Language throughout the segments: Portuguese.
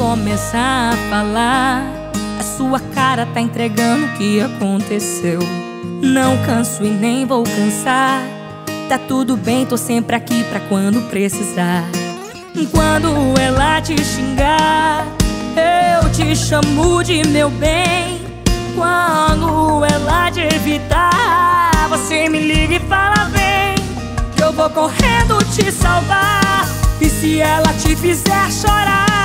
começar a falar, a sua cara tá entregando o que aconteceu. Não canso e nem vou cansar. Tá tudo bem, tô sempre aqui pra quando precisar. Quando ela te xingar, eu te chamo de meu bem. Quando ela te evitar, você me liga e fala vem. Que eu vou correndo te salvar. E se ela te fizer chorar,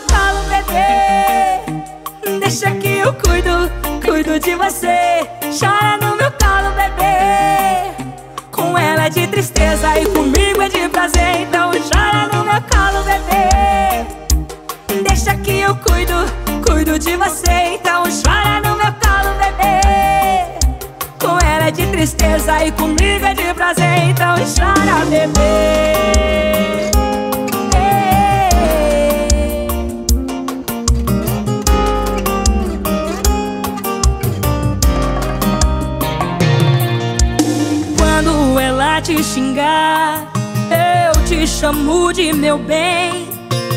colo, bebê. Deixa que eu cuido, cuido de você. Chora no meu colo, bebê. Com ela é de tristeza e comigo é de prazer. Então chora no meu colo, bebê. Deixa que eu cuido, cuido de você. Então chora no meu colo, bebê. Com ela é de tristeza e comigo Te xingar, eu te chamo de meu bem.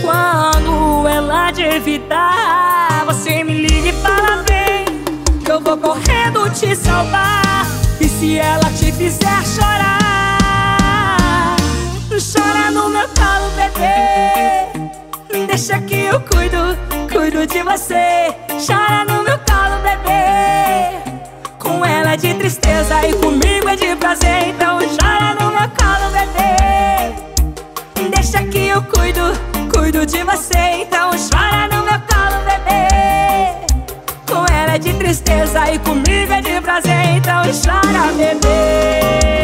Quando ela te evitar, você me liga e fala vem. Que eu vou correndo te salvar. E se ela te fizer chorar, chora no meu colo, bebê. Deixa que eu cuido, cuido de você. Chora no meu colo, Então chora no meu colo, bebê. Deixa que eu cuido, cuido de você. Então chora no meu colo, bebê. Com ela é de tristeza e comigo é de prazer. Então chora, bebê.